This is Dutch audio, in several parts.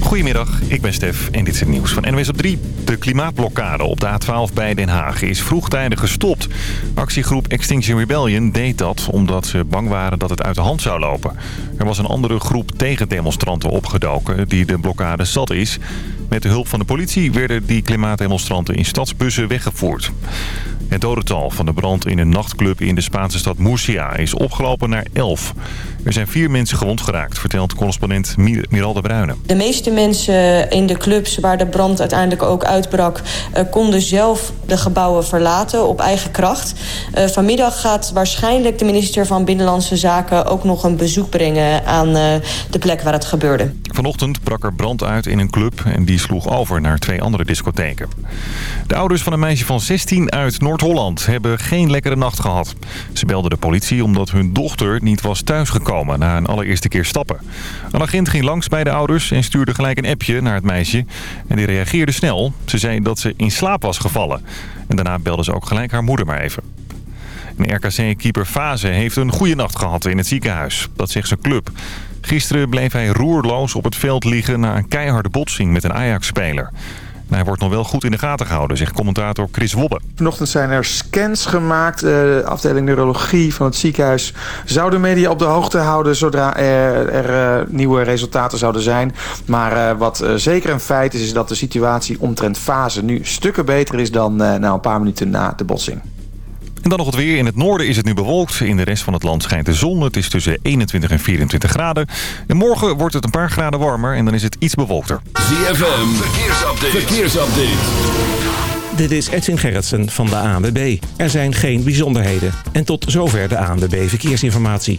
Goedemiddag, ik ben Stef en dit is het nieuws van NWS op 3. De klimaatblokkade op de A12 bij Den Haag is vroegtijdig gestopt. Actiegroep Extinction Rebellion deed dat omdat ze bang waren dat het uit de hand zou lopen. Er was een andere groep tegendemonstranten opgedoken die de blokkade zat is. Met de hulp van de politie werden die klimaatdemonstranten in stadsbussen weggevoerd. Het dodental van de brand in een nachtclub in de Spaanse stad Murcia is opgelopen naar 11. Er zijn vier mensen gewond geraakt, vertelt correspondent Mir Miral de Bruyne. De meeste mensen in de clubs waar de brand uiteindelijk ook uitbrak... Uh, konden zelf de gebouwen verlaten op eigen kracht. Uh, vanmiddag gaat waarschijnlijk de minister van Binnenlandse Zaken... ook nog een bezoek brengen aan uh, de plek waar het gebeurde. Vanochtend brak er brand uit in een club en die sloeg over naar twee andere discotheken. De ouders van een meisje van 16 uit Noord-Holland hebben geen lekkere nacht gehad. Ze belden de politie omdat hun dochter niet was thuisgekomen na een allereerste keer stappen. Een agent ging langs bij de ouders en stuurde gelijk een appje naar het meisje. En die reageerde snel. Ze zei dat ze in slaap was gevallen. En daarna belde ze ook gelijk haar moeder maar even. En RKC-keeper Fase heeft een goede nacht gehad in het ziekenhuis. Dat zegt zijn club. Gisteren bleef hij roerloos op het veld liggen na een keiharde botsing met een Ajax-speler. Hij wordt nog wel goed in de gaten gehouden, zegt commentator Chris Wobbe. Vanochtend zijn er scans gemaakt. De afdeling neurologie van het ziekenhuis zou de media op de hoogte houden... zodra er, er nieuwe resultaten zouden zijn. Maar wat zeker een feit is, is dat de situatie omtrent fase nu stukken beter is... dan na een paar minuten na de botsing. En dan nog het weer. In het noorden is het nu bewolkt. In de rest van het land schijnt de zon. Het is tussen 21 en 24 graden. En morgen wordt het een paar graden warmer en dan is het iets bewolkter. ZFM, verkeersupdate. verkeersupdate. Dit is Edwin Gerritsen van de ANWB. Er zijn geen bijzonderheden. En tot zover de ANWB Verkeersinformatie.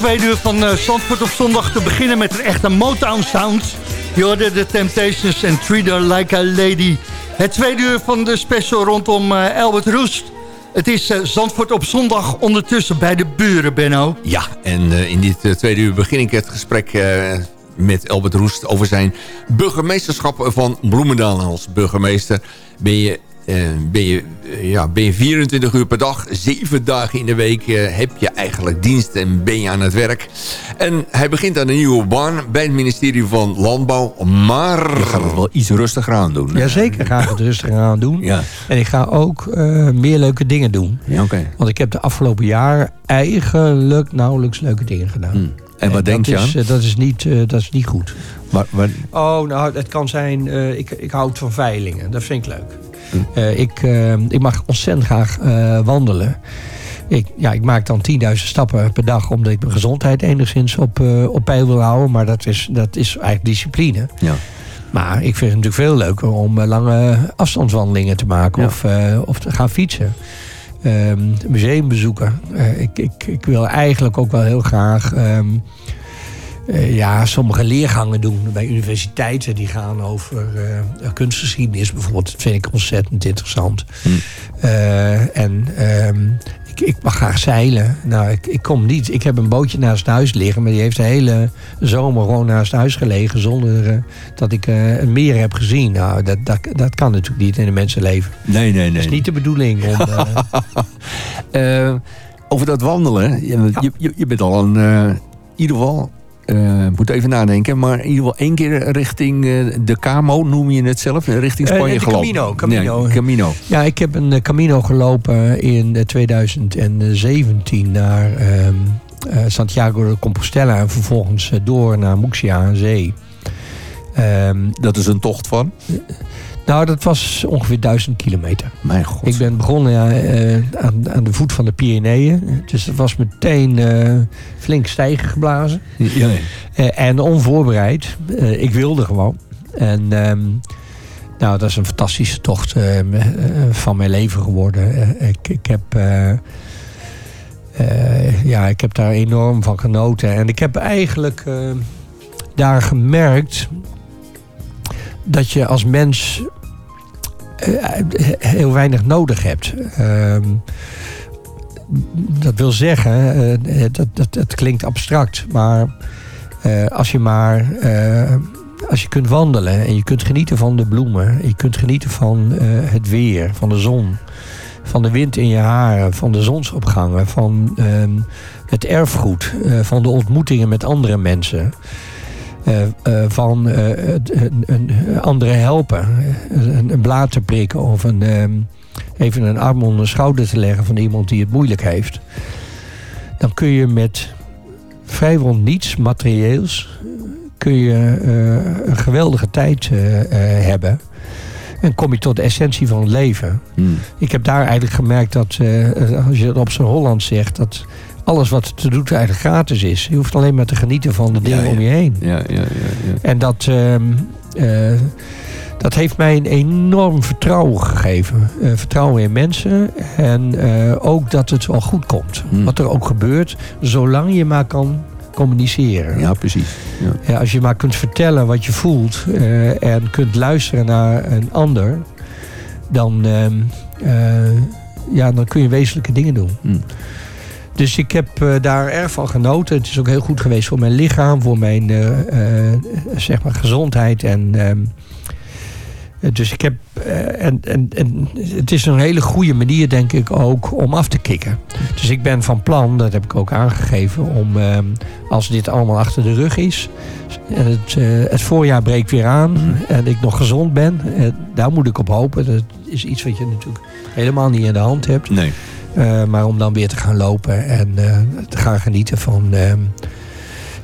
Tweede uur van uh, Zandvoort op zondag te beginnen met een echte Motown sound. Je hoorde de Temptations en Treat Like a Lady. Het tweede uur van de special rondom uh, Albert Roest. Het is uh, Zandvoort op zondag ondertussen bij de buren, Benno. Ja, en in dit tweede uur begin ik het gesprek met Albert Roest... over zijn burgemeesterschap van Bloemendaal. Als burgemeester ben je ben, je, uh, ja, ben je 24 uur per dag, 7 dagen in de week... Uh, heb je eigenlijk dienst en ben je aan het werk. En hij begint aan een nieuwe baan bij het ministerie van Landbouw. Maar... Je gaat het wel iets rustiger aan doen. Jazeker, ga ik het rustiger aan doen. Ja. En ik ga ook meer leuke dingen doen. Ja, okay. Want ik heb de afgelopen jaar eigenlijk nauwelijks leuke dingen gedaan. Hmm. En wat denk je is, aan? dat, is niet, dat is niet goed. Maar, maar... Oh, nou, het kan zijn... ik, ik houd van veilingen. Dat vind ik leuk. Uh, ik, uh, ik mag ontzettend graag uh, wandelen. Ik, ja, ik maak dan 10.000 stappen per dag omdat ik mijn gezondheid enigszins op, op peil wil houden. Maar dat is, dat is eigenlijk discipline. Ja. Maar ik vind het natuurlijk veel leuker om lange afstandswandelingen te maken ja. of, of te gaan fietsen. Um, museum bezoeken. ik, ik, ik wil eigenlijk ook wel heel graag. Um, uh, ja, sommige leergangen doen bij universiteiten. Die gaan over uh, kunstgeschiedenis bijvoorbeeld. Dat vind ik ontzettend interessant. Hm. Uh, en um, ik, ik, mag graag zeilen. Nou, ik, ik, kom niet. Ik heb een bootje naast huis liggen. Maar die heeft de hele zomer gewoon naast huis gelegen. Zonder dat ik een meer heb gezien. Nou, dat, dat, dat kan natuurlijk niet in een mensenleven. Nee, nee, nee. Dat is niet de bedoeling. Om, over dat wandelen. Je, ja. je, je bent al een... in ieder geval uh, moet even nadenken. Maar in ieder geval één keer richting uh, de Camo, noem je het zelf, richting Spanje uh, gelopen. Camino, Camino. Nee, Camino. Ja, ik heb een Camino gelopen in 2017 naar Santiago de Compostela en vervolgens door naar Muxia aan zee. Um, dat is een tocht van? Nou, dat was ongeveer duizend kilometer. Mijn god. Ik ben begonnen ja, uh, aan, aan, de voet van de Pyreneeën. Dus dat was meteen uh, flink stijgen geblazen. Ja. Uh, en onvoorbereid. ik wilde gewoon. En um, nou, dat is een fantastische tocht van mijn leven geworden. ik, ik heb... ja, ik heb daar enorm van genoten. En ik heb eigenlijk daar gemerkt dat je als mens heel weinig nodig hebt. Uh, dat wil zeggen, uh, dat, dat, klinkt abstract, maar uh, als je maar als je kunt wandelen en je kunt genieten van de bloemen, je kunt genieten van het weer, van de zon, van de wind in je haren, van de zonsopgangen, van ehm, het erfgoed, van de ontmoetingen met andere mensen. Uh, uh, van uh, een, een andere helpen. Een, een, blaad te prikken of een, even een arm onder de schouder te leggen van iemand die het moeilijk heeft. Dan kun je met vrijwel niets materieels kun je een geweldige tijd hebben. En kom je tot de essentie van het leven. Hmm. Ik heb daar eigenlijk gemerkt dat, als je het op zijn Holland zegt, dat alles wat te doen eigenlijk gratis is. Je hoeft alleen maar te genieten van de dingen ja, ja. om je heen. Ja, ja, ja, en dat, uh, uh, dat heeft mij een enorm vertrouwen gegeven. Uh, vertrouwen in mensen. En ook dat het wel goed komt. Hmm. Wat er ook gebeurt. Zolang je maar kan communiceren. Ja, precies. Ja. als je maar kunt vertellen wat je voelt. en kunt luisteren naar een ander. Dan, ehm, ja, dan kun je wezenlijke dingen doen. Hmm. Dus ik heb uh, daar erg van genoten. Het is ook heel goed geweest voor mijn lichaam, voor mijn uh, uh, zeg maar gezondheid. En, ehm, dus ik heb. en, en, en het is een hele goede manier, denk ik, ook om af te kicken. Dus ik ben van plan, dat heb ik ook aangegeven, om ehm, als dit allemaal achter de rug is. En het, het voorjaar breekt weer aan en ik nog gezond ben. daar moet ik op hopen. Dat is iets wat je natuurlijk helemaal niet in de hand hebt. Nee. Uh, maar om dan weer te gaan lopen en uh, te gaan genieten van. Uh,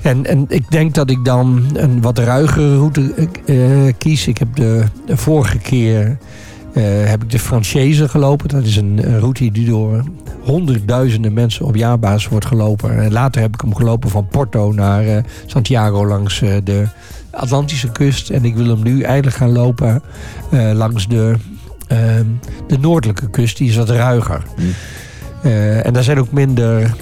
en, en ik denk dat ik dan een wat ruigere route kies. Ik heb de, vorige keer heb ik de Franchise gelopen. Dat is een route die door honderdduizenden mensen op jaarbasis wordt gelopen. En later heb ik hem gelopen van Porto naar Santiago langs de Atlantische kust. En ik wil hem nu eigenlijk gaan lopen langs de uh, de noordelijke kust, die is wat ruiger. Mm. Uh, en daar zijn ook minder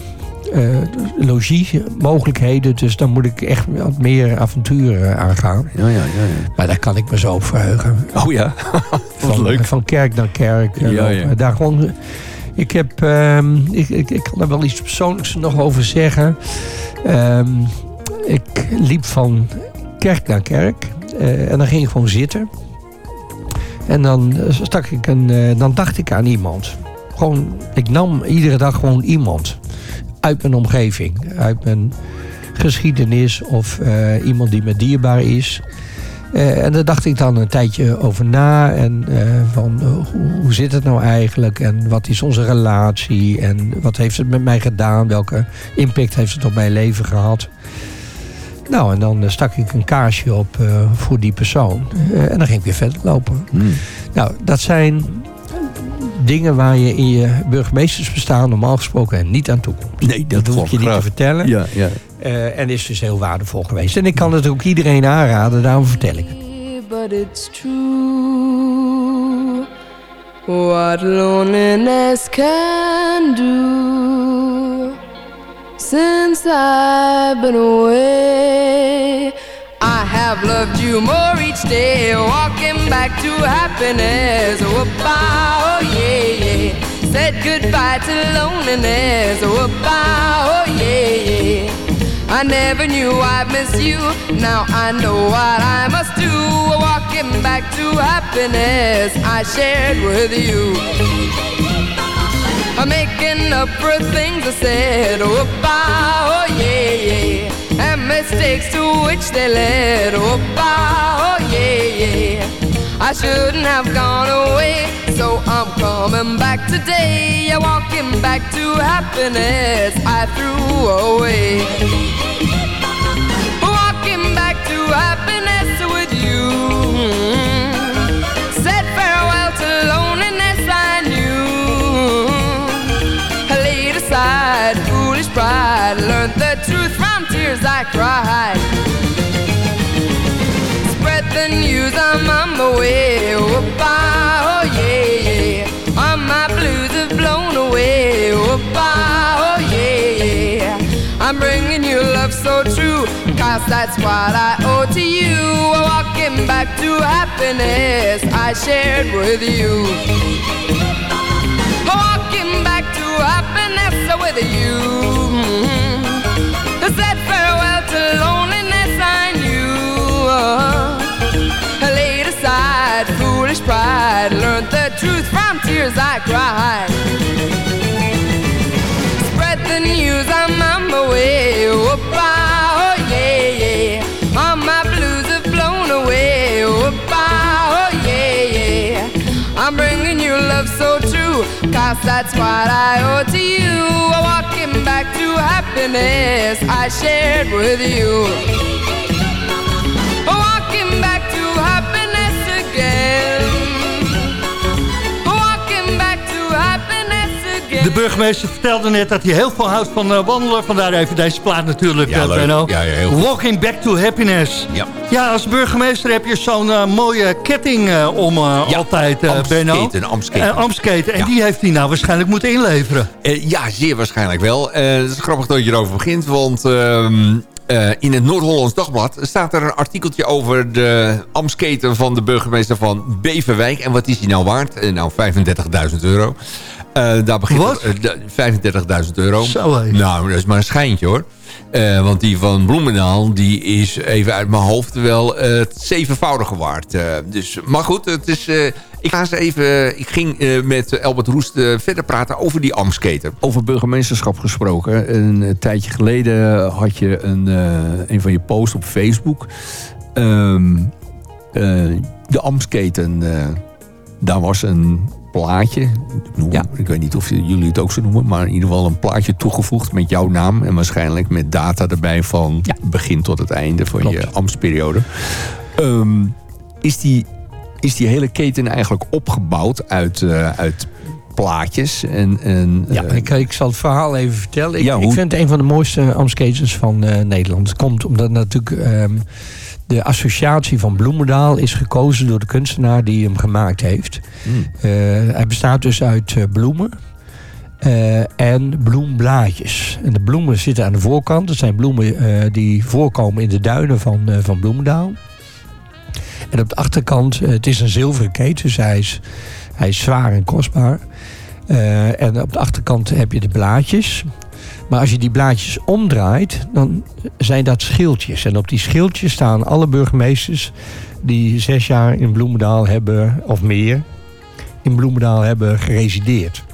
uh, logiemogelijkheden. Dus dan moet ik echt wat meer avonturen aangaan. Ja, ja, ja, ja. Maar daar kan ik me zo op verheugen. Oh ja, van, leuk. Van kerk naar kerk. Ja, ja. Daar gewoon... Ik, heb, um, ik, ik, ik, kan er wel iets persoonlijks nog over zeggen. Um, ik liep van kerk naar kerk. Uh, en dan ging ik gewoon zitten. En dan, stak ik een, uh, dan dacht ik aan iemand. Gewoon, ik nam iedere dag gewoon iemand. Uit mijn omgeving. Uit mijn geschiedenis. Of uh, iemand die me dierbaar is. Uh, en daar dacht ik dan een tijdje over na. En uh, van hoe, hoe, zit het nou eigenlijk? En wat is onze relatie? En wat heeft het met mij gedaan? Welke impact heeft het op mijn leven gehad? Nou, en dan stak ik een kaarsje op voor die persoon. en dan ging ik weer verder lopen. Hmm. Nou, dat zijn dingen waar je in je burgemeestersbestaan normaal gesproken niet aan toe komt. Nee, dat, dat hoef je niet te vertellen. Ja, ja. Uh, en is dus heel waardevol geweest. En ik kan het ook iedereen aanraden, daarom vertel ik het. But it's true What loneliness can do Since I've been away I have loved you more each day. Walking back to happiness. Whoop-ah, oh yeah, yeah. Said goodbye to loneliness. Whoop-ah, oh yeah, yeah. I never knew I'd miss you. Now I know what I must do. Walking back to happiness I shared with you. I'm making up for things I said. Whoop-ah, oh yeah, yeah mistakes to which they led. Oh, bah, oh yeah, yeah. I shouldn't have gone away, so I'm coming back today. Yeah, walking back to happiness I threw away. Tears I cried. Spread the news, I'm on my way. Whoop-ah, oh yeah, yeah. All my blues have blown away. Whoop-ah, oh yeah, yeah. I'm bringing you love so true, cause that's what I owe to you. Walking back to happiness I shared with you. Walking back to happiness with you. Mm-hmm. Said I laid aside foolish pride, learned the truth from tears I cried. Spread the news, I'm on my way. Whoop-ah, oh yeah, yeah. All my blues have blown away. Whoop-ah, oh yeah, yeah. I'm bringing you love so true, cause that's what I owe to you. Walking back to happiness I shared with you. Burgemeester vertelde net dat hij heel veel houdt van uh, wandelen. Vandaar even deze plaat natuurlijk, ja, uh, Benno. Ja. Walking back to happiness. Ja. Ja, als burgemeester heb je zo'n uh, mooie ketting om altijd, Benno. Amsketen, Amsketen. Amsketen. En die heeft hij nou waarschijnlijk moeten inleveren. ja, zeer waarschijnlijk wel. het is grappig dat je erover begint, want... ehm, Uh, in het Noord-Hollands Dagblad staat er een artikeltje over de Amsketen van de burgemeester van Beverwijk. En wat is die nou waard? Uh, nou, 35.000 euro. Uh, daar begint Wat? 35.000 euro. Zo. Nou, dat is maar een schijntje hoor. Uh, want die van Bloemendaal, die is even uit mijn hoofd wel uh, het zevenvoudige waard. Uh, dus, maar goed, het is, ik, ga eens even, ik ging met Albert Roest verder praten over die Amsketen. Over burgemeesterschap gesproken. Een tijdje geleden had je een, een van je posts op Facebook. Um, de Amsketen, daar was een plaatje. Ja. Ik weet niet of jullie het ook zo noemen. Maar in ieder geval een plaatje toegevoegd met jouw naam. En waarschijnlijk met data erbij van ja. begin tot het einde van Klopt. je ambtsperiode. Um, is, die, is die hele keten eigenlijk opgebouwd uit, uh, uit plaatjes? En, en, ja, uh, ik, ik zal het verhaal even vertellen. Ik, Ja, hoe- ik vind het een van de mooiste ambtsketens van eh, Nederland. Het komt omdat natuurlijk... ehm, de associatie van Bloemendaal is gekozen door de kunstenaar die hem gemaakt heeft. Hmm. Eh, hij bestaat dus uit eh, bloemen. eh, en bloemblaadjes. En de bloemen zitten aan de voorkant. Dat zijn bloemen die voorkomen in de duinen van, van Bloemendaal. En op de achterkant, het is een zilveren keet, dus hij is, hij is zwaar en kostbaar. En op de achterkant heb je de blaadjes. Maar als je die blaadjes omdraait, dan zijn dat schildjes. En op die schildjes staan alle burgemeesters die zes jaar in Bloemendaal hebben, of meer, in Bloemendaal hebben geresideerd.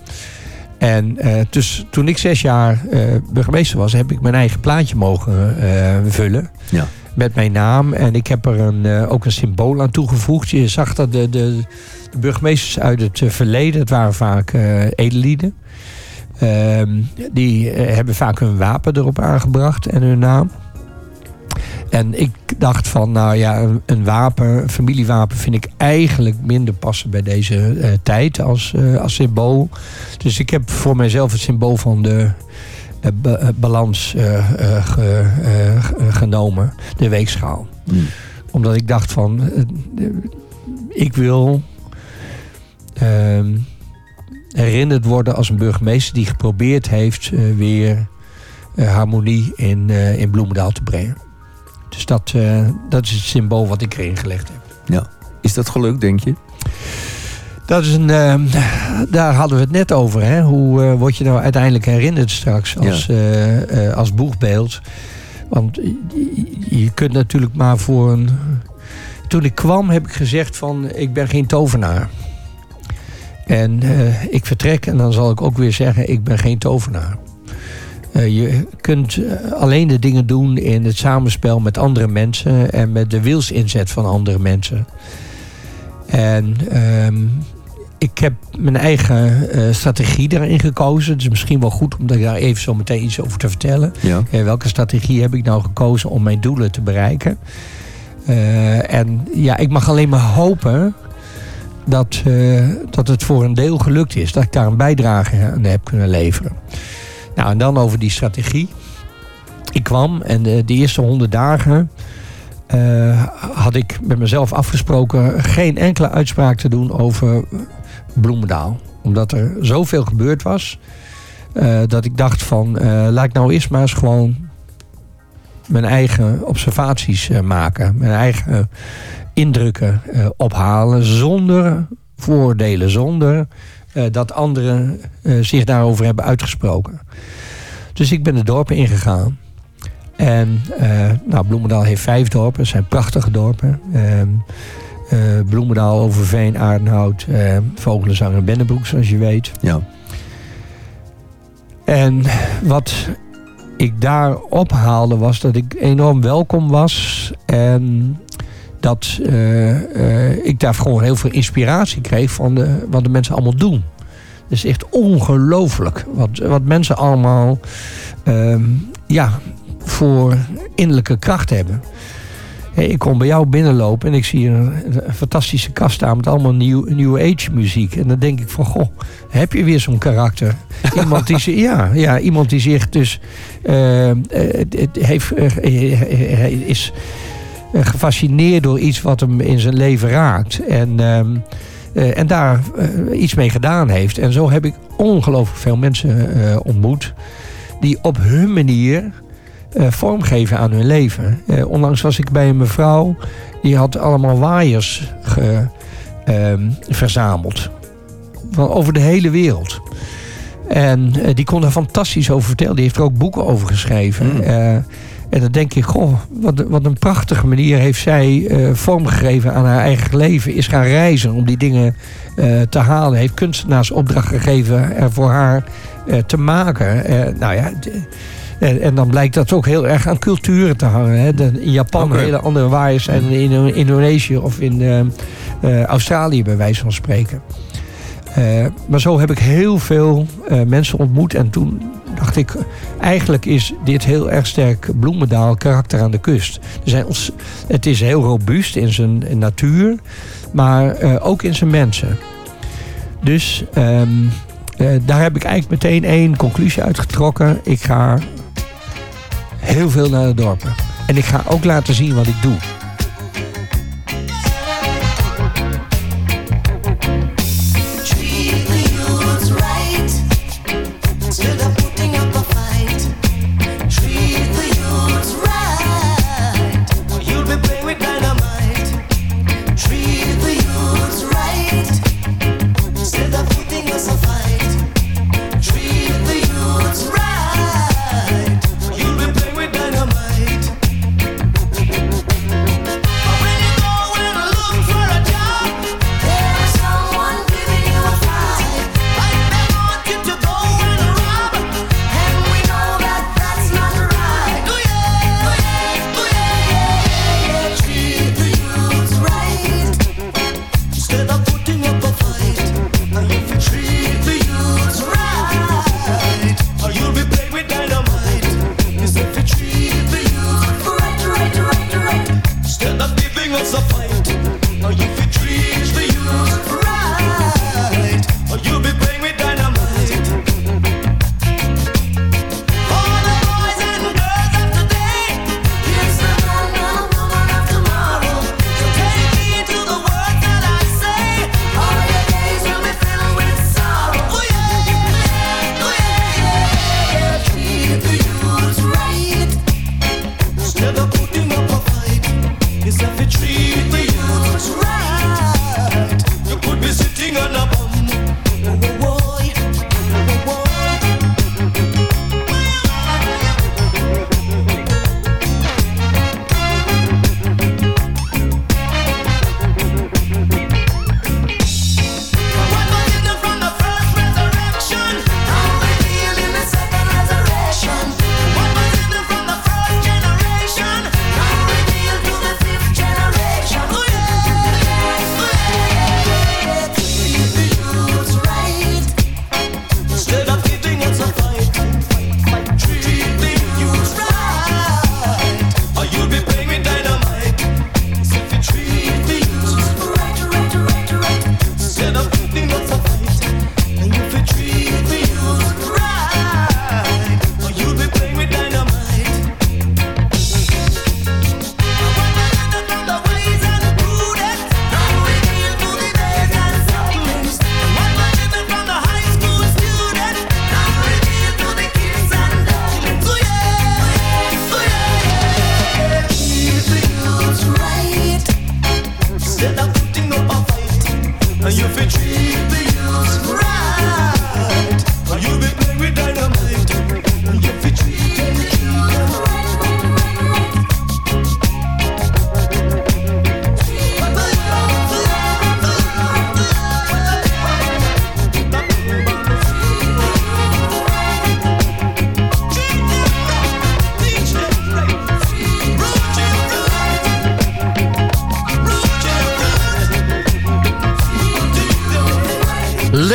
En eh, dus toen ik zes jaar eh, burgemeester was, heb ik mijn eigen plaatje mogen eh, vullen. Ja. Met mijn naam. En ik heb er een, ook een symbool aan toegevoegd. Je zag dat de, de, de burgemeesters uit het verleden, het waren vaak edellieden. Ehm, die eh, hebben vaak hun wapen erop aangebracht en hun naam. En ik dacht van, nou ja, een, wapen, een familiewapen vind ik eigenlijk minder passen bij deze eh, tijd als, eh, als symbool. Dus ik heb voor mijzelf het symbool van de ba- balans ge- genomen, de weegschaal. Hmm. Omdat ik dacht van, ik wil ehm, herinnerd worden als een burgemeester die geprobeerd heeft eh, weer eh, harmonie in, eh, in Bloemendaal te brengen. Dus dat, dat is het symbool wat ik erin gelegd heb. Ja. Is dat gelukt, denk je? Dat is een, daar hadden we het net over. Hè? Hoe word je nou uiteindelijk herinnerd straks als, als boegbeeld? Want je, je kunt natuurlijk maar voor een... Toen ik kwam heb ik gezegd van ik ben geen tovenaar. En eh, ik vertrek en dan zal ik ook weer zeggen ik ben geen tovenaar. Eh, je kunt eh, alleen de dingen doen in het samenspel met andere mensen en met de wilsinzet van andere mensen. En ehm, ik heb mijn eigen strategie daarin gekozen. Het is misschien wel goed om daar even zo meteen iets over te vertellen. Ja. Welke strategie heb ik nou gekozen om mijn doelen te bereiken? En ja, ik mag alleen maar hopen dat, eh, dat het voor een deel gelukt is. Dat ik daar een bijdrage aan heb kunnen leveren. Nou, en dan over die strategie. Ik kwam en de, de eerste honderd dagen eh, had ik met mezelf afgesproken geen enkele uitspraak te doen over Bloemendaal. Omdat er zoveel gebeurd was. eh, dat ik dacht van eh, laat ik nou eerst maar eens gewoon mijn eigen observaties eh, maken. Mijn eigen indrukken eh, ophalen. Zonder voordelen. Zonder eh, dat anderen eh, zich daarover hebben uitgesproken. Dus ik ben de dorpen ingegaan. En nou, Bloemendaal heeft vijf dorpen. Zijn prachtige dorpen. Ehm, eh, Bloemendaal, Overveen, Aardenhout, Vogelenzang en Bennebroek, zoals je weet. Ja. En wat ik daar ophaalde was dat ik enorm welkom was. En dat eh, eh, ik daar gewoon heel veel inspiratie kreeg van de, wat de mensen allemaal doen. Het is echt ongelooflijk wat, wat mensen allemaal ehm, ja, voor innerlijke kracht hebben. Hey, ik kom bij jou binnenlopen en ik zie een, een fantastische kast staan met allemaal new, new age muziek. En dan denk ik van, goh, heb je weer zo'n karakter? Iemand die, zich- ja, ja, iemand die zich dus het heeft, is gefascineerd door iets wat hem in zijn leven raakt. En, ehm, eh, en daar eh, iets mee gedaan heeft. En zo heb ik ongelooflijk veel mensen eh, ontmoet. Die op hun manier eh, vormgeven aan hun leven. Eh, onlangs was ik bij een mevrouw. Die had allemaal waaiers ge, ehm, verzameld. Van over de hele wereld. En eh, die kon er fantastisch over vertellen. Die heeft er ook boeken over geschreven. Eh, en dan denk ik, goh, wat, wat een prachtige manier heeft zij eh, vormgegeven aan haar eigen leven. Is gaan reizen om die dingen eh, te halen. Heeft kunstenaars opdracht gegeven er voor haar eh, te maken. Nou ja, en, en dan blijkt dat ook heel erg aan culturen te hangen. Hè. De- in Japan Oké. hele andere waaiers zijn dan in Indo- Indonesië of in Australië bij wijze van spreken. Eh, maar zo heb ik heel veel eh, mensen ontmoet. En toen dacht ik, eigenlijk is dit heel erg sterk Bloemendaal karakter aan de kust. Er zijn ons, het is heel robuust in zijn natuur, maar eh, ook in zijn mensen. Dus ehm, eh, daar heb ik eigenlijk meteen één conclusie uitgetrokken. Ik ga heel veel naar de dorpen. En ik ga ook laten zien wat ik doe.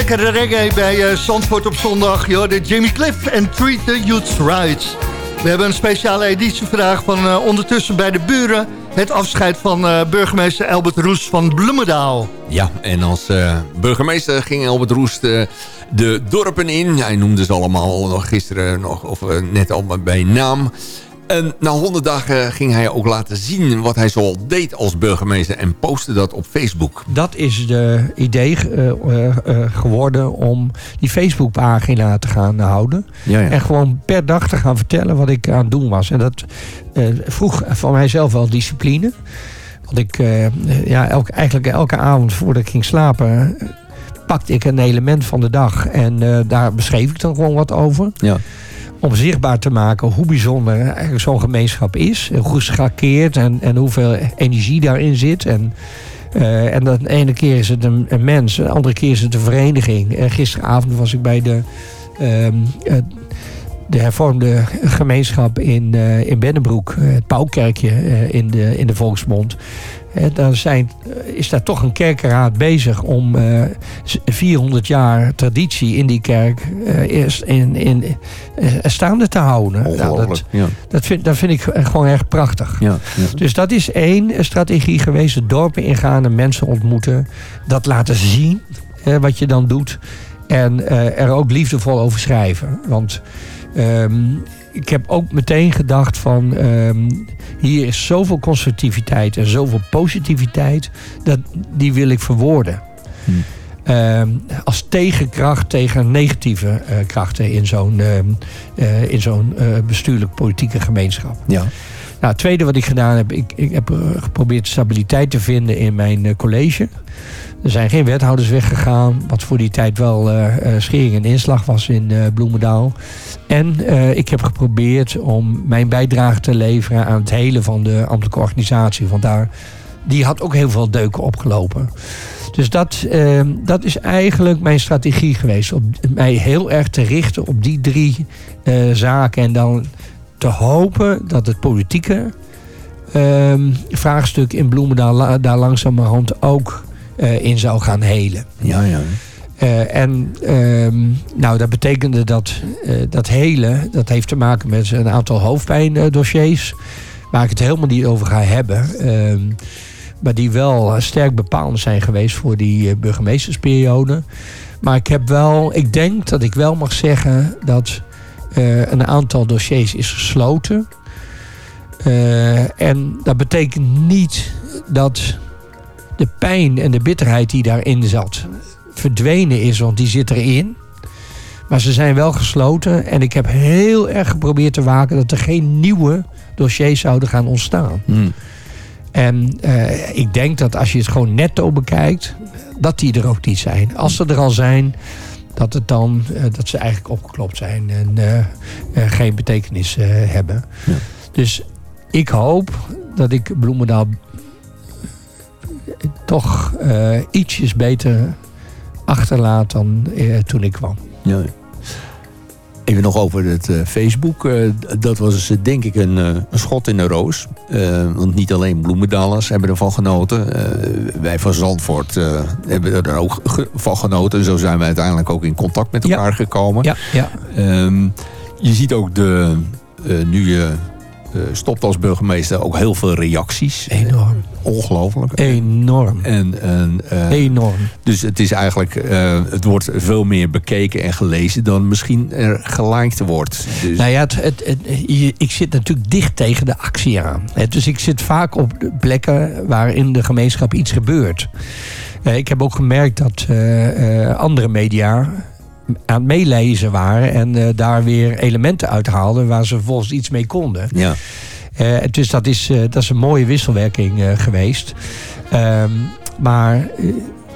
Lekkere reggae bij uh, Zandvoort op zondag. De Jimmy Cliff en Treat the Youth Right. We hebben een speciale editie vandaag van uh, ondertussen bij de buren. Het afscheid van uh, burgemeester Albert Roes van Bloemendaal. Ja, en als burgemeester ging Albert Roest de dorpen in. Hij noemde ze allemaal nog gisteren nog, of net al bij naam. En na 100 dagen ging hij ook laten zien wat hij zoal deed als burgemeester en postte dat op Facebook. Dat is de idee uh, uh, geworden om die Facebookpagina te gaan houden. Ja, ja. En gewoon per dag te gaan vertellen wat ik aan het doen was. En dat vroeg van mijzelf wel discipline. Want ik, ja, elke, eigenlijk elke avond voordat ik ging slapen pakte ik een element van de dag. En daar beschreef ik dan gewoon wat over. Ja om zichtbaar te maken hoe bijzonder zo'n gemeenschap is. Hoe geschakeerd en, en hoeveel energie daarin zit. En, uh, en de ene keer is het een, mens, de andere keer is het een vereniging. En gisteravond was ik bij de, uh, de hervormde gemeenschap in, in Bennenbroek. Het Pauwkerkje in, de, in de volksmond. Dan zijn, is daar toch een kerkenraad bezig om uh, 400 jaar traditie in die kerk uh, eerst in, in, staande te houden. Nou, dat, ja. dat, vind, dat vind ik gewoon erg prachtig. Ja, ja. Dus dat is één strategie geweest. De dorpen ingaan en mensen ontmoeten. Dat laten zien wat je dan doet. En er ook liefdevol over schrijven. Want um, ik heb ook meteen gedacht van... Um, hier is zoveel constructiviteit en zoveel positiviteit... dat die wil ik verwoorden. Hmm. Um, als tegenkracht tegen negatieve uh, krachten in zo'n uh, in zo'n uh, bestuurlijk politieke gemeenschap. Ja. Nou, het tweede wat ik gedaan heb, ik, ik heb geprobeerd stabiliteit te vinden in mijn college. Er zijn geen wethouders weggegaan, wat voor die tijd wel uh, schering en inslag was in uh, Bloemendaal. En ik heb geprobeerd om mijn bijdrage te leveren aan het hele van de ambtelijke organisatie. Want daar, die had ook heel veel deuken opgelopen. Dus dat, dat is eigenlijk mijn strategie geweest. Om mij heel erg te richten op die drie zaken. En dan te hopen dat het politieke vraagstuk in Bloemendaal daar langzamerhand ook in zou gaan helen. Ja, ja. Uh, en um, nou, dat betekende dat uh, dat helen, dat heeft te maken met een aantal hoofdpijndossiers. Waar ik het helemaal niet over ga hebben. Uh, maar die wel sterk bepalend zijn geweest voor die burgemeestersperiode. Maar ik heb wel, ik denk dat ik wel mag zeggen dat een aantal dossiers is gesloten. en dat betekent niet dat de pijn en de bitterheid die daarin zat verdwenen is, want die zit erin. Maar ze zijn wel gesloten en ik heb heel erg geprobeerd te waken dat er geen nieuwe dossiers zouden gaan ontstaan. Hmm. En uh, ik denk dat als je het gewoon netto bekijkt, dat die er ook niet zijn. Als ze er al zijn, dat, het dan, uh, dat ze eigenlijk opgeklopt zijn en uh, geen betekenis hebben. Ja. Dus ik hoop dat ik Bloemendaal toch uh, ietsjes beter achterlaat dan uh, toen ik kwam. Ja. Even nog over het uh, Facebook. Dat was denk ik een, een, schot in de roos. want niet alleen Bloemendalers hebben ervan genoten. wij van Zandvoort hebben er ook van genoten. Zo zijn we uiteindelijk ook in contact met elkaar ja. gekomen. Ja, ja. Um, je ziet ook de, nu je stopt als burgemeester ook heel veel reacties. Enorm. Ongelooflijk. Enorm. En, en, uh, Enorm. Dus het is eigenlijk, uh, het wordt veel meer bekeken en gelezen dan misschien er geliked wordt. Dus... Nou ja, het, het, het, ik zit natuurlijk dicht tegen de actie aan. Dus ik zit vaak op plekken waarin de gemeenschap iets gebeurt. Ik heb ook gemerkt dat andere media aan het meelezen waren en uh, daar weer elementen uithaalden waar ze vervolgens iets mee konden. Ja. Uh, dus dat is, uh, dat is een mooie wisselwerking geweest. Um, maar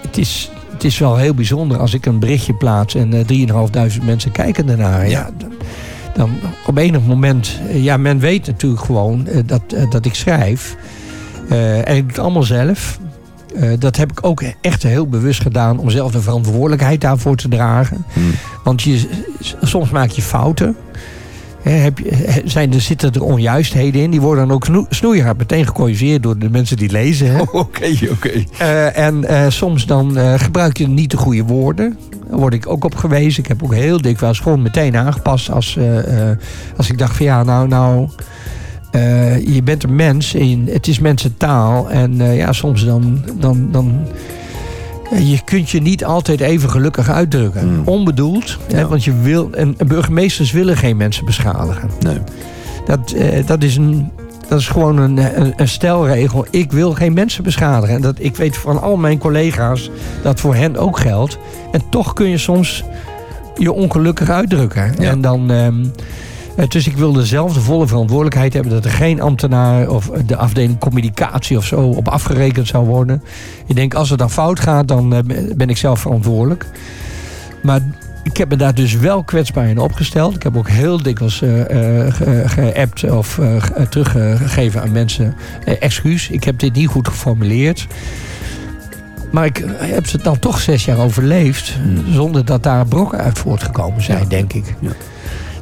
het is het is wel heel bijzonder als ik een berichtje plaats en eh 3.500 mensen kijken ernaar. Ja. dan, dan op enig moment, eh, ja, men weet natuurlijk gewoon eh, dat, eh, dat ik schrijf. Eh, en ik doe het allemaal zelf. Eh, dat heb ik ook echt heel bewust gedaan om zelf de verantwoordelijkheid daarvoor te dragen. Want je, soms maak je fouten. Hè, heb he- zijn, er zitten er onjuistheden in. Die worden dan ook snoe- snoeihard meteen gecorrigeerd door de mensen die lezen. Oké, oké. Eh, en eh, soms dan gebruik je niet de goede woorden. Daar word ik ook op gewezen. Ik heb ook heel dikwijls gewoon meteen aangepast. Als, als ik dacht van ja, nou, nou eh, je bent een mens. En het is mensentaal. En eh, ja, soms dan... dan, dan eh, je kunt je niet altijd even gelukkig uitdrukken. Onbedoeld. Hè, want je wil, en, burgemeesters willen geen mensen beschadigen. Nee. Dat, dat is een... Dat is gewoon een, een, een stelregel. Ik wil geen mensen beschadigen. En dat, ik weet van al mijn collega's dat voor hen ook geldt. En toch kun je soms je ongelukkig uitdrukken. En dan, ehm, eh, dus ik wilde zelf de volle verantwoordelijkheid hebben... dat er geen ambtenaar of de afdeling communicatie of zo op afgerekend zou worden. Ik denk, als het dan fout gaat, dan eh, ben ik zelf verantwoordelijk. Maar ik heb me daar dus wel kwetsbaar in opgesteld. Ik heb ook heel dikwijls eh, eh, ge- geappt of eh, ge- teruggegeven aan mensen... eh, excuus, ik heb dit niet goed geformuleerd... Maar ik heb het dan toch zes jaar overleefd. Zonder dat daar brokken uit voortgekomen zijn, denk ik.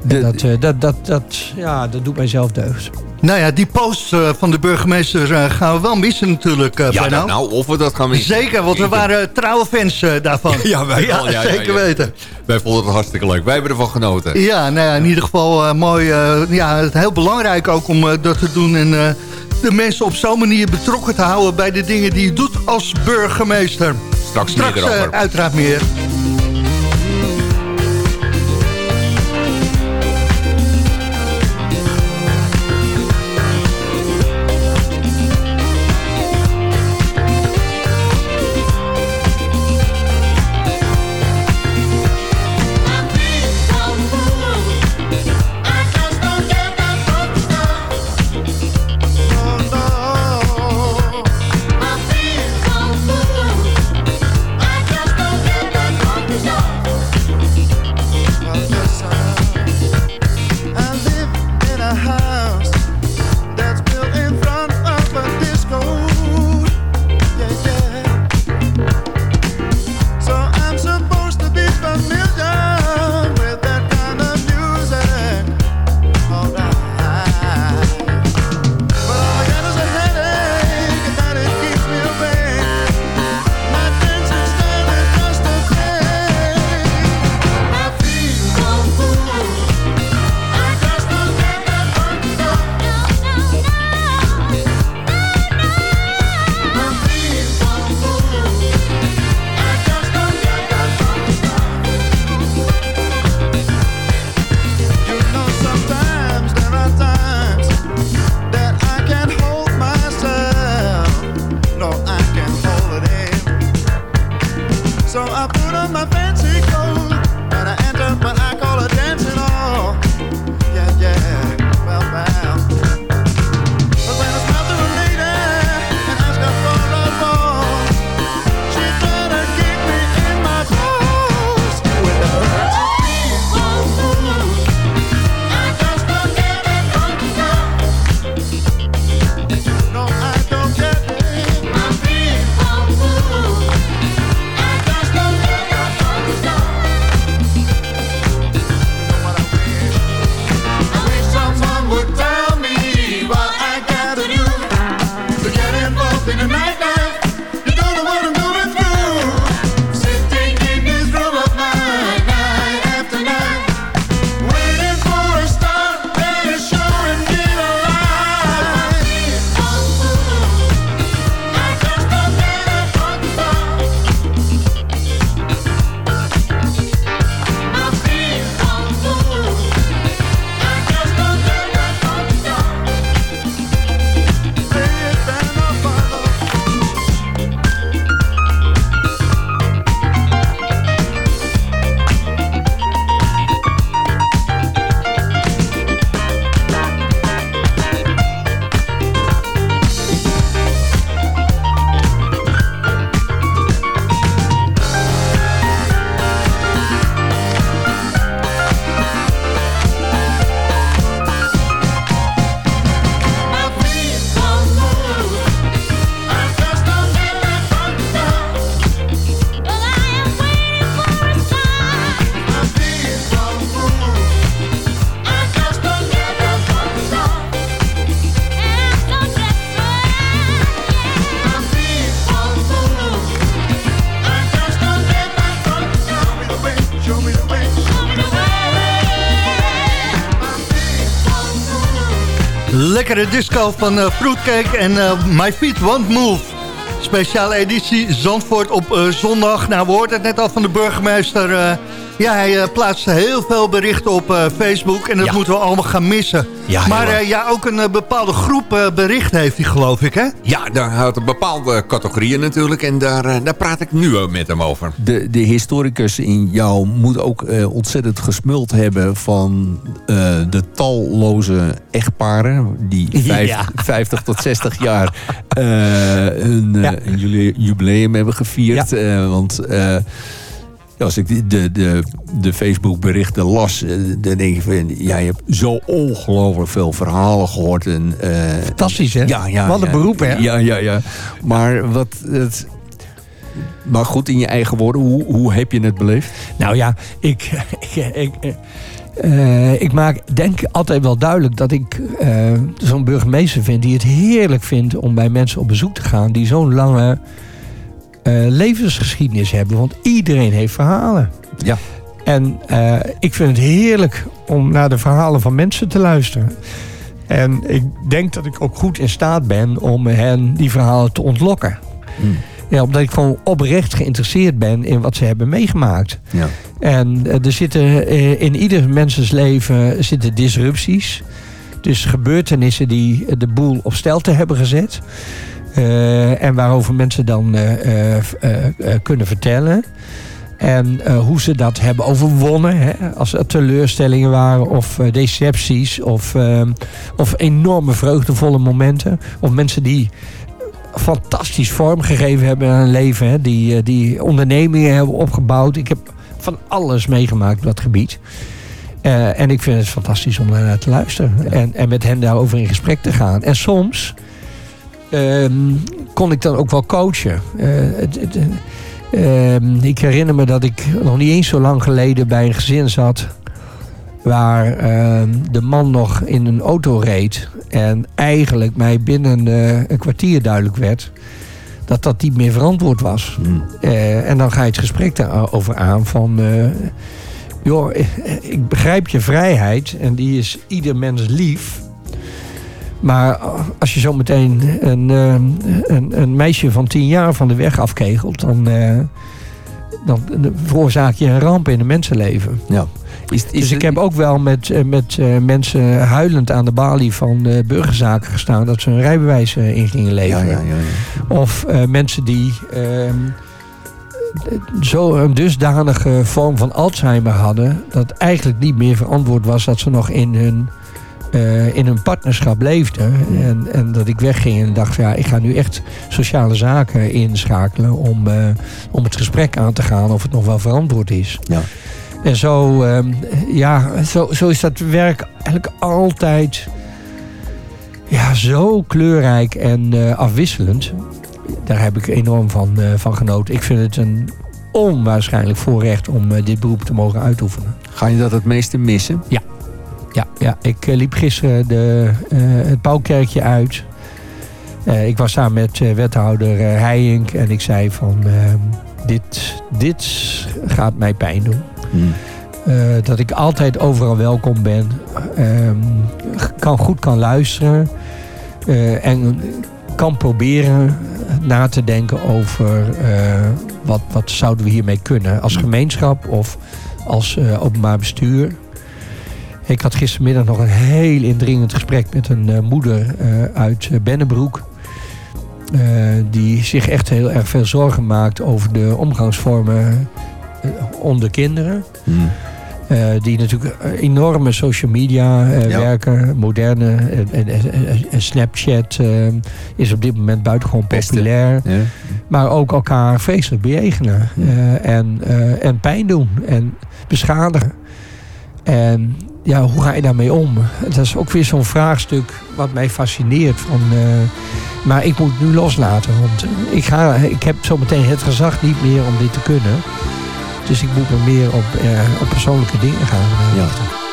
Dat, eh, dat, dat, dat, ja, dat doet mij zelf deugd. Nou ja, die post eh, van de burgemeester eh, gaan we wel missen natuurlijk, eh Ja, nou, nou, of we dat gaan missen. Zeker, want we waren trouwe fans eh, daarvan. Ja, wij wel. Ja, ja, zeker ja. weten. Wij vonden het hartstikke leuk. Wij hebben ervan genoten. Ja, nou ja, in ieder geval eh, mooi. eh, ja, het is heel belangrijk ook om dat te doen. En eh, de mensen op zo'n manier betrokken te houden bij de dingen die je doet als burgemeester. Straks, Straks meer erover. uiteraard meer. Lekkere disco van uh, Fruitcake en uh, My Feet Won't Move. Speciale editie Zandvoort op uh, zondag. Nou, we hoorden het net al van de burgemeester. Ja, hij plaatste heel veel berichten op Facebook. En dat Ja. moeten we allemaal gaan missen. Ja, maar eh, ja, ook een eh, bepaalde groep eh, berichten heeft hij, geloof ik, hè? Ja, daar houdt een bepaalde categorieën natuurlijk. En daar, eh, daar praat ik nu ook met hem over. De, de historicus in jou moet ook eh, ontzettend gesmuld hebben van eh, de talloze echtparen die vijf- Ja. 50 tot 60 jaar eh, hun, eh, jule- jubileum hebben gevierd. Eh, want eh, als ik de, de, de, de Facebook berichten las, eh, dan denk ik van ja, je hebt zo ongelooflijk veel verhalen gehoord. En, eh, Fantastisch, hè? Ja, ja, Wat een ja. beroep, hè? Ja, ja, ja. Maar wat het. Maar goed, in je eigen woorden, hoe, hoe heb je het beleefd? Nou ja, ik, ik, ik, eh, ik maak, denk altijd wel duidelijk dat ik zo'n burgemeester vind die het heerlijk vindt om bij mensen op bezoek te gaan die zo'n lange levensgeschiedenis hebben. Want iedereen heeft verhalen. Ja. En eh, ik vind het heerlijk om naar de verhalen van mensen te luisteren. En ik denk dat ik ook goed in staat ben om hen die verhalen te ontlokken. Hmm. Ja, omdat ik gewoon oprecht geïnteresseerd ben in wat ze hebben meegemaakt. Ja. En eh, er zitten eh, in ieder mensens leven zitten disrupties. Dus gebeurtenissen die de boel op stelte hebben gezet. Eh, en waarover mensen dan eh, eh, kunnen vertellen. En hoe ze dat hebben overwonnen. Hè? Als er teleurstellingen waren of eh, decepties. Of, eh, of enorme vreugdevolle momenten. Of mensen die fantastisch vormgegeven hebben aan hun leven. Hè? Die, die ondernemingen hebben opgebouwd. Ik heb van alles meegemaakt op dat gebied. En ik vind het fantastisch om daarnaar te luisteren. En, en met hen daarover in gesprek te gaan. En soms ehm, kon ik dan ook wel coachen. Eh, het- het, eh, ehm, ik herinner me dat ik nog niet eens zo lang geleden bij een gezin zat. Waar ehm, de man nog in een auto reed. En eigenlijk mij binnen eh, een kwartier duidelijk werd dat dat niet meer verantwoord was. Eh, en dan ga je het gesprek daarover aan van... joh, ik begrijp je vrijheid en die is ieder mens lief. Maar als je zo meteen een, eh, een, een meisje van tien jaar van de weg afkegelt... dan, eh, dan veroorzaak je een ramp in een mensenleven. Ja. Is, is dus ik heb ook wel met, eh, met mensen huilend aan de balie van burgerzaken gestaan... dat ze hun rijbewijs in gingen leveren. ja, ja, ja. Of mensen die ehm, zo een dusdanige vorm van Alzheimer hadden... dat eigenlijk niet meer verantwoord was dat ze nog in hun, eh, in hun partnerschap leefden. En, en dat ik wegging en dacht, ja, ik ga nu echt sociale zaken inschakelen... om, eh, om het gesprek aan te gaan of het nog wel verantwoord is. Ja. En zo, ehm, ja, zo, zo is dat werk eigenlijk altijd ja, zo kleurrijk en eh, afwisselend. Daar heb ik enorm van, van genoten. Ik vind het een onwaarschijnlijk voorrecht om dit beroep te mogen uitoefenen. Ga je dat het meeste missen? Ja, ja ik eh, liep gisteren de, eh, het bouwkerkje uit. Eh, ik was samen met wethouder Heijink en ik zei van... ehm, dit, dit gaat mij pijn doen. Hmm. Dat ik altijd overal welkom ben. Ehm, kan goed kan luisteren. en kan proberen na te denken over wat, wat zouden we hiermee kunnen. Als gemeenschap of als openbaar bestuur. Ik had gistermiddag nog een heel indringend gesprek met een eh, moeder eh, uit eh, Bennebroek. Die zich echt heel erg veel zorgen maakt over de omgangsvormen onder kinderen. Hmm. Die natuurlijk enorme social media Ja. werken. Moderne en, Snapchat is op dit moment buitengewoon populair. Ja. Maar ook elkaar vreselijk bejegenen. eh, en, en pijn doen. En beschadigen. En ja, hoe ga je daarmee om? Dat is ook weer zo'n vraagstuk wat mij fascineert. Van, eh, maar ik moet nu loslaten. Want ik, ga, ik heb zometeen het gezag niet meer om dit te kunnen. Dus ik moet me meer op, eh, op persoonlijke dingen gaan eh, Ja.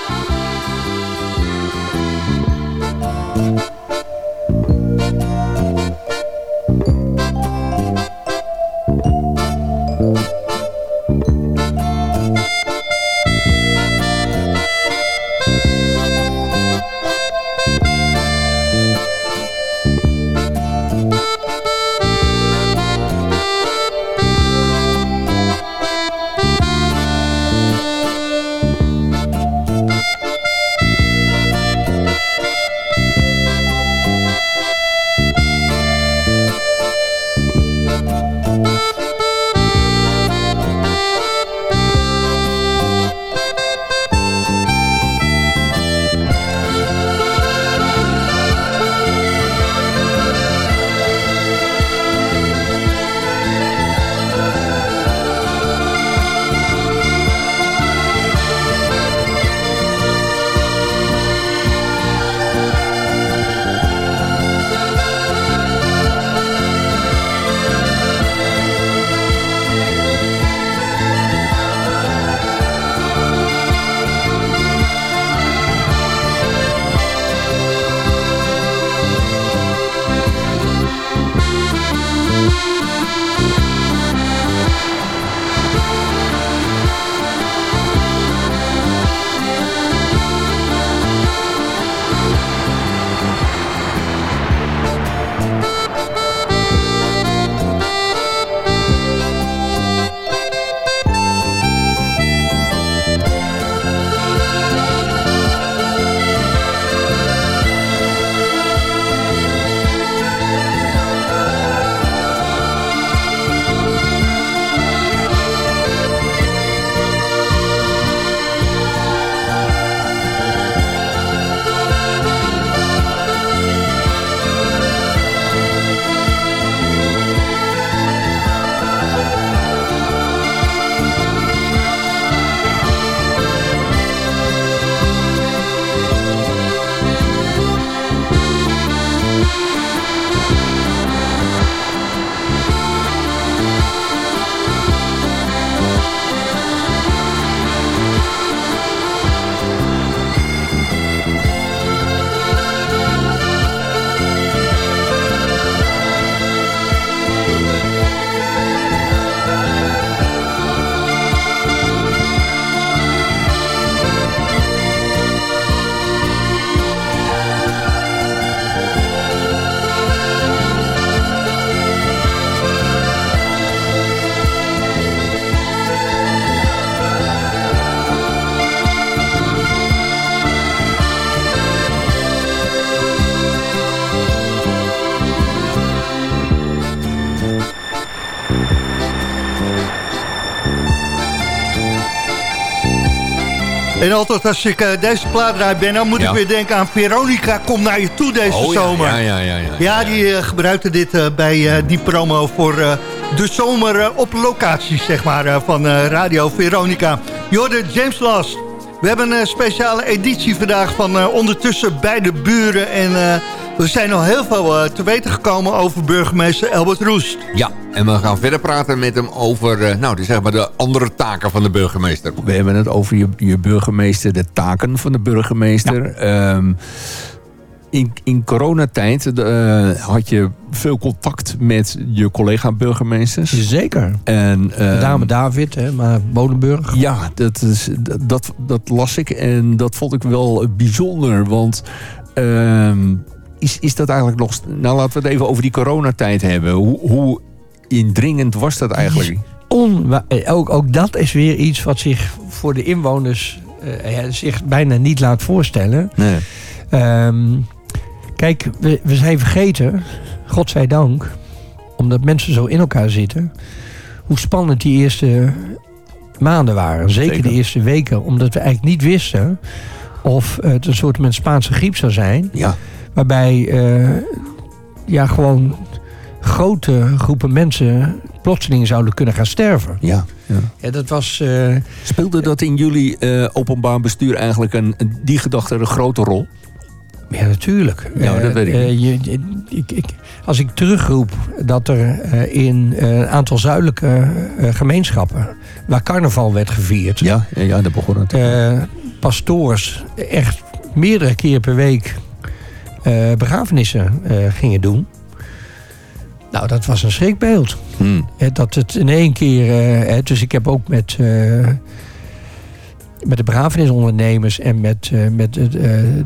Altijd als ik eh, deze plaat draai ben, dan moet Ja. ik weer denken aan Veronica. Kom naar je toe deze Oh, zomer. ja, ja, ja, ja. Ja, die eh, gebruikte dit eh, bij die promo voor de zomer op locatie, zeg maar, van Radio Veronica. Jorde James Last. We hebben een speciale editie vandaag van Ondertussen bij de Buren. En we zijn al heel veel eh, te weten gekomen over burgemeester Albert Roest. Ja, en we gaan verder praten met hem over eh, nou, die, zeg maar de andere taken van de burgemeester. We hebben het over je, je burgemeester, de taken van de burgemeester. Ehm, in, in coronatijd eh, had je veel contact met je collega-burgemeesters. Zeker. En, Met ehm, name David, hè, maar Bodenburg. Ja, dat, is, dat, dat, dat las ik en dat vond ik wel bijzonder. Want ehm, is, is dat eigenlijk nog... Nou, laten we het even over die coronatijd hebben. Hoe, hoe indringend was dat eigenlijk? Eh, ook, ook dat is weer iets wat zich voor de inwoners eh, ja, zich bijna niet laat voorstellen. Nee. Ehm, kijk, we, we zijn vergeten, godzijdank, omdat mensen zo in elkaar zitten, hoe spannend die eerste maanden waren. Zeker, Zeker. de eerste weken, omdat we eigenlijk niet wisten of het een soort met Spaanse griep zou zijn. Ja. Waarbij eh, ja, gewoon grote groepen mensen plotseling zouden kunnen gaan sterven. Ja, ja. Ja, dat was... eh, Speelde dat in jullie eh, openbaar bestuur eigenlijk een, die gedachte een grote rol? Ja, natuurlijk. Ja, dat weet ik. je, je- ik, ik, als ik terugroep dat er in een aantal zuidelijke gemeenschappen... waar carnaval werd gevierd... Ja, ja, ja daar begon het. pastoors echt meerdere keer per week begrafenissen eh, gingen doen... Nou, dat was een schrikbeeld. Hmm. Dat het in één keer... eh, dus ik heb ook met... eh, met de begrafenisondernemers en met, eh, met eh,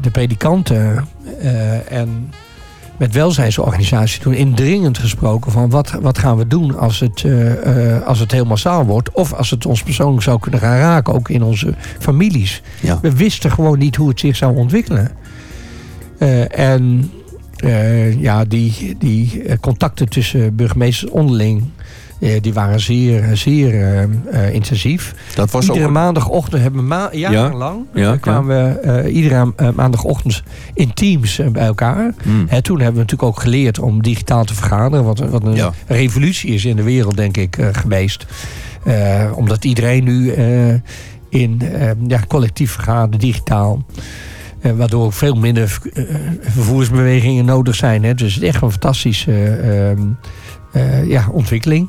de predikanten eh, en met welzijnsorganisaties toen indringend gesproken van wat, wat gaan we doen als het, eh, eh, als het heel massaal wordt of als het ons persoonlijk zou kunnen gaan raken, ook in onze families. Ja. We wisten gewoon niet hoe het zich zou ontwikkelen. Eh, en eh, ja, die, die eh, contacten tussen burgemeesters onderling, die waren zeer, zeer intensief. Dat was Iedere ook... maandagochtend hebben we ma jarenlang Ja, kwamen we iedere maandagochtend in teams bij elkaar. Hmm. Hè, toen hebben we natuurlijk ook geleerd om digitaal te vergaderen. Wat, wat een revolutie is in de wereld, denk ik, eh, geweest. Omdat iedereen nu in ja, collectief vergadert, digitaal. Eh, waardoor veel minder ver- eh, vervoersbewegingen nodig zijn. Hè. Dus het is echt een fantastische eh, ehm, eh, ja, ontwikkeling.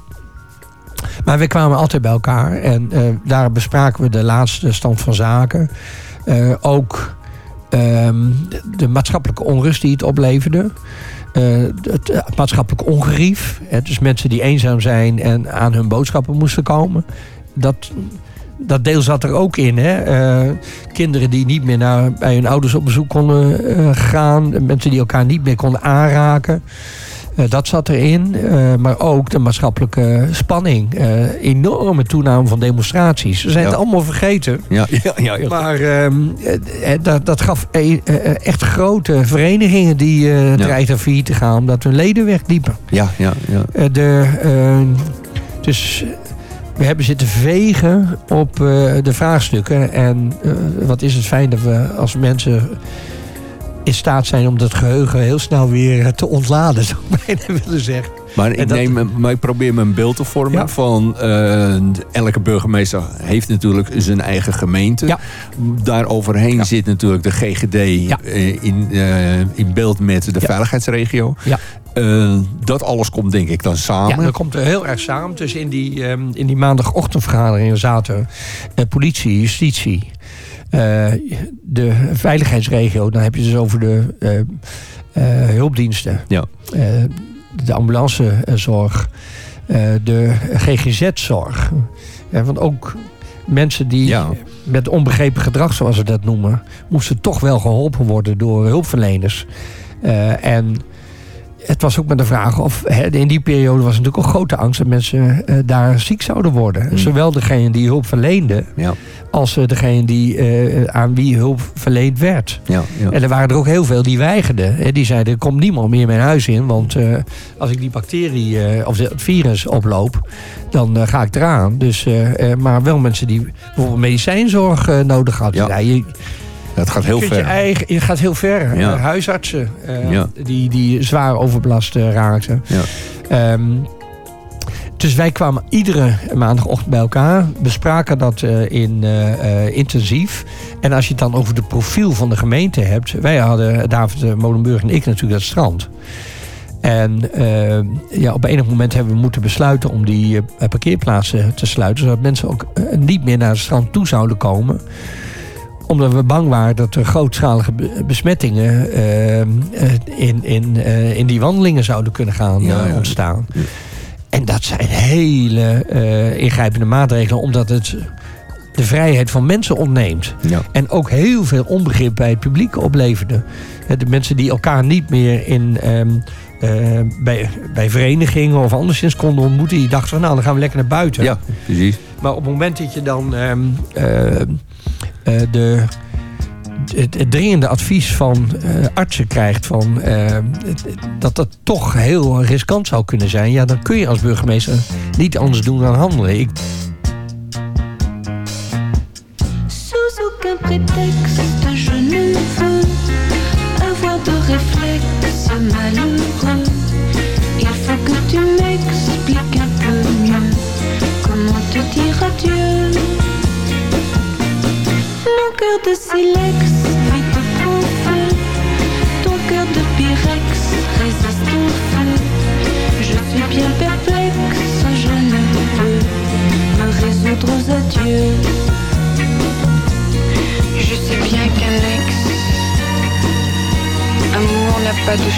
Maar we kwamen altijd bij elkaar en eh, daar bespraken we de laatste stand van zaken. Eh, ook ehm, de, maatschappelijke onrust die het opleverde. Eh, het, eh, maatschappelijk ongerief. Hè, dus mensen die eenzaam zijn en aan hun boodschappen moesten komen. Dat, dat deel zat er ook in. Hè? Eh, kinderen die niet meer naar, bij hun ouders op bezoek konden eh, gaan. Mensen die elkaar niet meer konden aanraken. Eh, dat zat erin. Maar ook de maatschappelijke spanning. Enorme toename van demonstraties. We zijn Ja. het allemaal vergeten. Ja, ja, ja, ja. Maar ehm, eh, eh, dat, dat gaf eh, echt grote verenigingen die eh dreigden failliet te gaan. Omdat hun leden wegliepen. ja, ja, ja. De, eh, dus we hebben zitten vegen op eh, de vraagstukken. En eh, wat is het fijn dat we als mensen in staat zijn om dat geheugen heel snel weer te ontladen, zou ik bijna willen zeggen. Maar ik, dat- neem, maar ik probeer me een beeld te vormen Ja. van... eh, elke burgemeester heeft natuurlijk zijn eigen gemeente. Ja. Daaroverheen Ja. zit natuurlijk de GGD eh, in, eh, in beeld met de veiligheidsregio. Ja. Dat alles komt denk ik dan samen. Ja, dat komt er heel erg samen. Dus in die, ehm, in die maandagochtendvergadering zaten politie, justitie, de veiligheidsregio. Dan heb je dus over de hulpdiensten, Ja. Eh, de ambulancezorg, eh, de GGZ-zorg. Ja, want ook mensen die Ja. met onbegrepen gedrag, zoals we dat noemen, moesten toch wel geholpen worden door hulpverleners. Eh, en het was ook met de vraag of hè, in die periode was natuurlijk ook grote angst dat mensen eh, daar ziek zouden worden. Hmm. Zowel degene die hulp verleende, Ja. als eh, degene die, eh, aan wie hulp verleend werd. Ja, ja. En er waren er ook heel veel die weigerden. Hè. Die zeiden, er komt niemand meer mijn huis in. Want als ik die bacterie of het virus oploop, dan ga ik eraan. Dus, maar wel mensen die bijvoorbeeld medicijnzorg nodig hadden. Ja. Het gaat heel Je, ver. eigen, je gaat heel ver. Ja. Huisartsen eh, die, die zwaar overbelast eh, raakten. Ja. Ehm, dus wij kwamen iedere maandagochtend bij elkaar. Bespraken dat eh, in, intensief. En als je het dan over de profiel van de gemeente hebt. Wij hadden, David Molenburg en ik natuurlijk, dat strand. En ja, op enig moment hebben we moeten besluiten om die parkeerplaatsen te sluiten. Zodat mensen ook niet meer naar het strand toe zouden komen omdat we bang waren dat er grootschalige be- besmettingen eh, eh, in, in, eh, in die wandelingen zouden kunnen gaan Ja, eh, ja. ontstaan. En dat zijn hele ingrijpende maatregelen, omdat het de vrijheid van mensen ontneemt. Ja. En ook heel veel onbegrip bij het publiek opleverde. De mensen die elkaar niet meer in, ehm, eh, bij, bij verenigingen of anderszins konden ontmoeten, die dachten van nou, dan gaan we lekker naar buiten. Ja, precies. Maar op het moment dat je dan ehm, eh, eh, de, het, dringende advies van eh, artsen krijgt van, het- dat dat toch heel riskant zou kunnen zijn, ja, dan kun je als burgemeester niet anders doen dan handelen. Ik,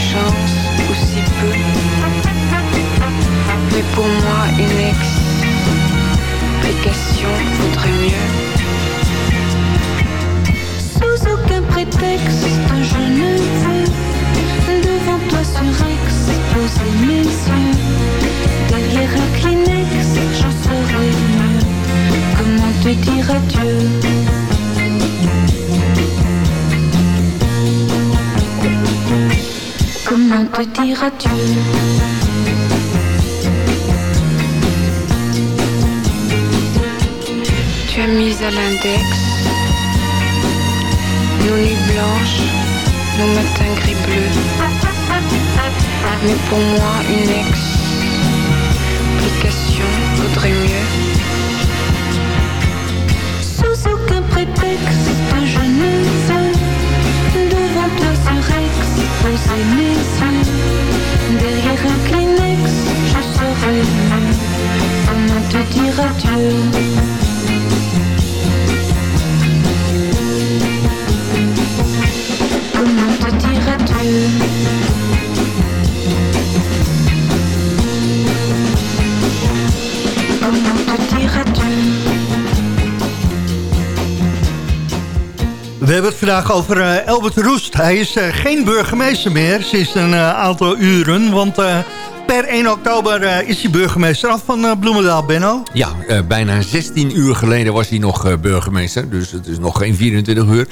chance, ou si peu. Mais pour moi, une explication vaudrait mieux. Sous aucun prétexte, je ne veux devant toi sur poser mes yeux. Derrière un Kleenex, j'en saurais mieux. Comment te dire adieu? Comment te dire? Tu as mis à l'index nos nuits blanches, nos matins gris bleus. Mais pour moi, une explication vaudrait mieux. Everything is you. Vandaag over eh, Albert Roest. Hij is eh, geen burgemeester meer sinds een eh, aantal uren. Want per 1 oktober is hij burgemeester af van Bloemendaal, Benno. Ja, bijna 16 uur geleden was hij nog burgemeester. Dus het is nog geen 24 uur.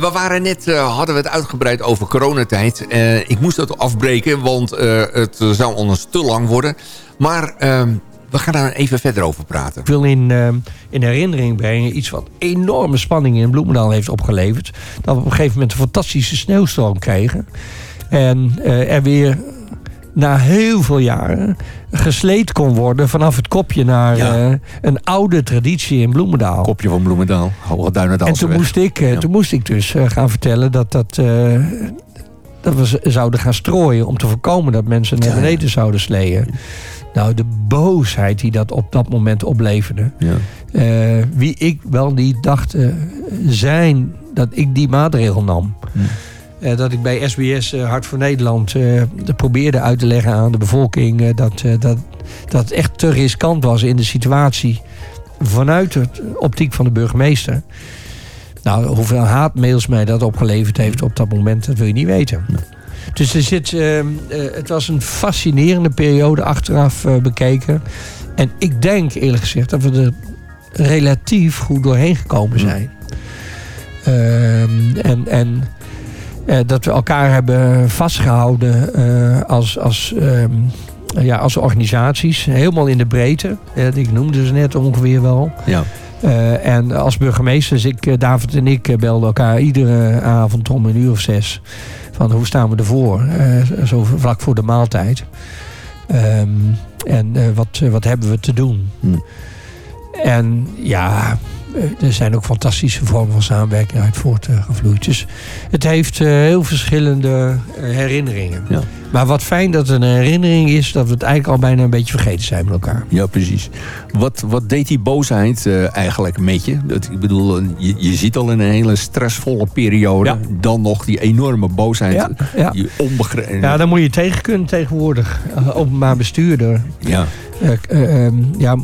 We waren net, hadden we het uitgebreid over coronatijd. Ik moest dat afbreken, want het zou anders te lang worden. Maar ehm, we gaan daar even verder over praten. Ik wil in, eh, in herinnering brengen iets wat enorme spanning in Bloemendaal heeft opgeleverd. Dat we op een gegeven moment een fantastische sneeuwstorm kregen. En eh, er weer na heel veel jaren gesleed kon worden vanaf het kopje naar Ja. eh, een oude traditie in Bloemendaal. Kopje van Bloemendaal. Hoge Duin En toen moest, ik, toen moest ik dus gaan vertellen dat, dat, dat we zouden gaan strooien... om te voorkomen dat mensen naar beneden zouden sleeën. Nou, de boosheid die dat op dat moment opleverde. Ja. Eh, wie ik wel niet dacht eh, zijn dat ik die maatregel nam. Eh, dat ik bij SBS Hart voor Nederland de probeerde uit te leggen aan de bevolking... dat, dat, dat het echt te riskant was in de situatie... vanuit de optiek van de burgemeester. Nou, hoeveel haatmails mij dat opgeleverd heeft op dat moment... dat wil je niet weten. Dus er zit, eh, eh, het was een fascinerende periode achteraf eh, bekeken. En ik denk eerlijk gezegd dat we er relatief goed doorheen gekomen zijn. Ehm, en en eh, dat we elkaar hebben vastgehouden eh, als, als, ehm, ja, als organisaties. Helemaal in de breedte. Ik noemde ze net ongeveer wel. Ja. Eh, en als burgemeesters, ik, eh, David en ik eh, belden elkaar iedere avond om een uur of zes. Van hoe staan we ervoor? Zo vlak voor de maaltijd. Ehm, en wat, wat hebben we te doen? En ja, er zijn ook fantastische vormen van samenwerking uit voortgevloeid. Dus het heeft heel verschillende herinneringen. Ja. Maar wat fijn dat het een herinnering is dat we het eigenlijk al bijna een beetje vergeten zijn met elkaar. Ja, precies. Wat, wat deed die boosheid eh, eigenlijk met je? Dat, ik bedoel, eh, je, je zit al in een hele stressvolle periode. Dan nog die enorme boosheid. Ja, ja. Die onbegrepen. Ja, daar moet je tegen kunnen tegenwoordig. Als openbaar bestuurder. Ja. Eh, eh, ehm, ja,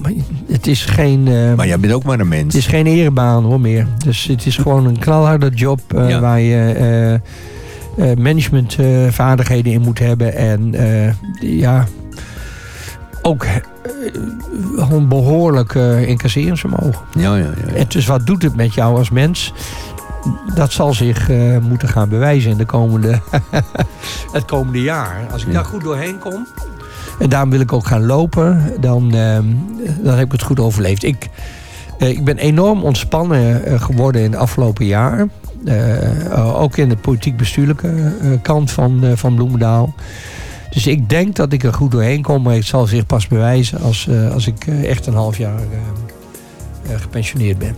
het is geen... eh, Maar jij bent ook maar een mens. Het is geen erebaan hoor meer. Dus het is gewoon een knalharde job eh, Ja. waar je eh, eh, managementvaardigheden in moet hebben. En eh, ja, ook eh, gewoon behoorlijk eh incasseringsvermogen. Ja, ja, ja. En dus wat doet het met jou als mens? Dat zal zich eh, moeten gaan bewijzen in de komende, het komende jaar. Als ik daar goed doorheen kom, en daarom wil ik ook gaan lopen, dan, ehm, dan heb ik het goed overleefd. Ik, eh, ik ben enorm ontspannen eh, geworden in het afgelopen jaar. Eh, ook in de politiek-bestuurlijke eh, kant van, eh, van Bloemendaal. Dus ik denk dat ik er goed doorheen kom, maar het zal zich pas bewijzen als, eh, als ik eh, echt een half jaar eh, eh, gepensioneerd ben.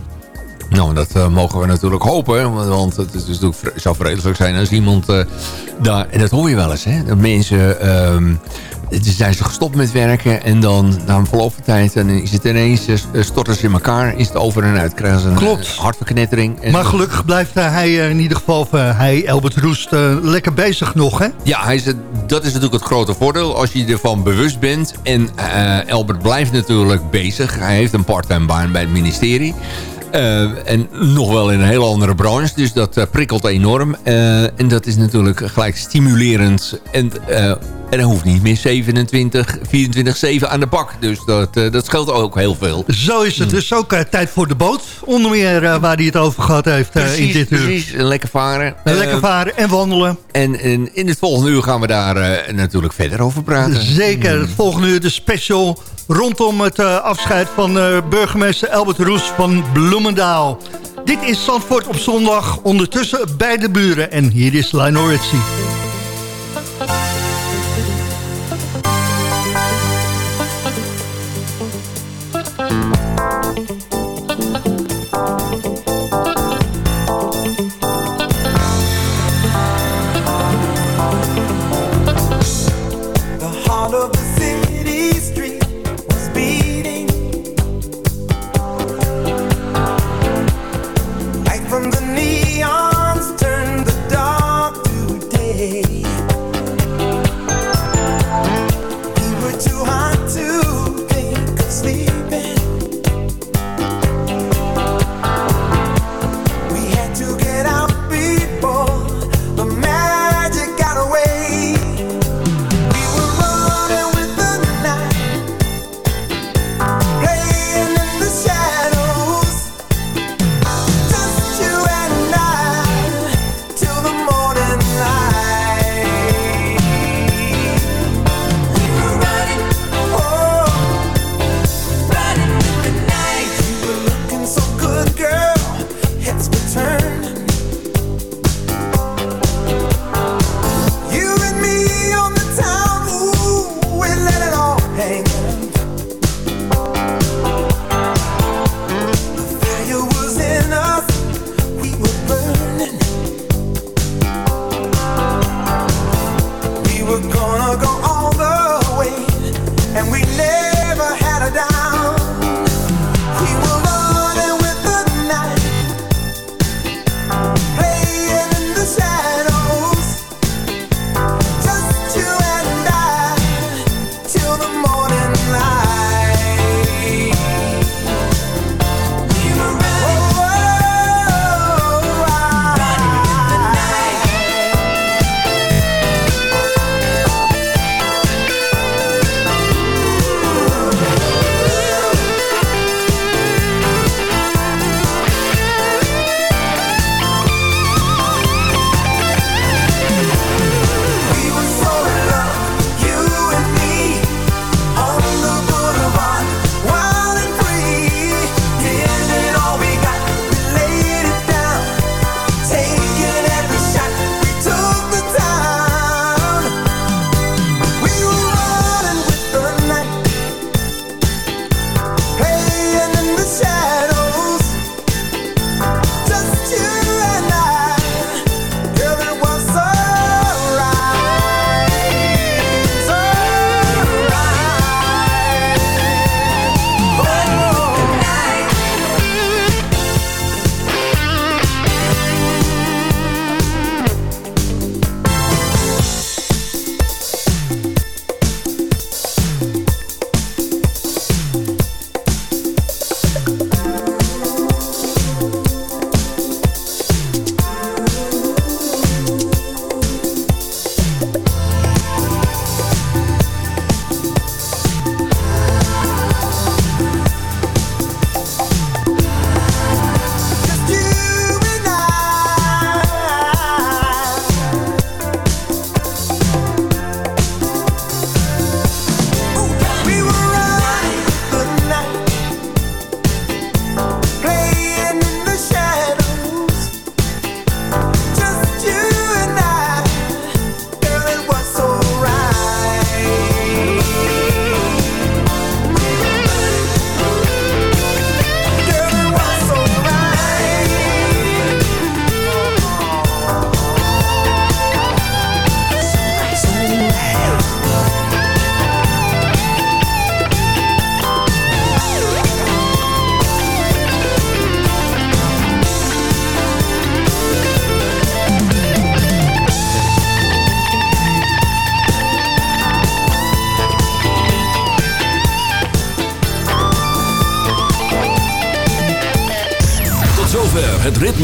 Nou, dat eh, mogen we natuurlijk hopen. Want, het is vre- zou vreselijk zijn als iemand eh, daar... En dat hoor je wel eens, hè. Dat mensen... ehm, is- zijn ze gestopt met werken en dan na een verloop van tijd... en is het ineens, eh, storten ze in elkaar, is het over en uit. Krijgen ze een Klopt. eh, hartverknettering. En Maar gelukkig blijft eh, hij eh, in ieder geval, eh, hij, Albert Roest, eh, lekker bezig nog, hè? Ja, hij is, dat is natuurlijk het grote voordeel als je ervan bewust bent. En eh Albert blijft natuurlijk bezig. Hij heeft een parttime baan bij het ministerie. Eh, en nog wel in een hele andere branche. Dus dat eh, prikkelt enorm. Eh, en dat is natuurlijk gelijk stimulerend. En, en hij hoeft niet meer 27, 24-7 aan de bak. Dus dat, dat scheelt ook heel veel. Zo is het. Dus ook tijd voor de boot. Onder meer waar hij het over gehad heeft eh, in Precies, dit uur. precies. Lekker varen. Lekker varen en wandelen. En, en in het volgende uur gaan we daar natuurlijk verder over praten. Zeker. Het volgende uur de special rondom het eh, afscheid van eh, burgemeester Albert Roes van Bloemendaal. Dit is Zandvoort op zondag. Ondertussen bij de buren. En hier is Lionel Richie.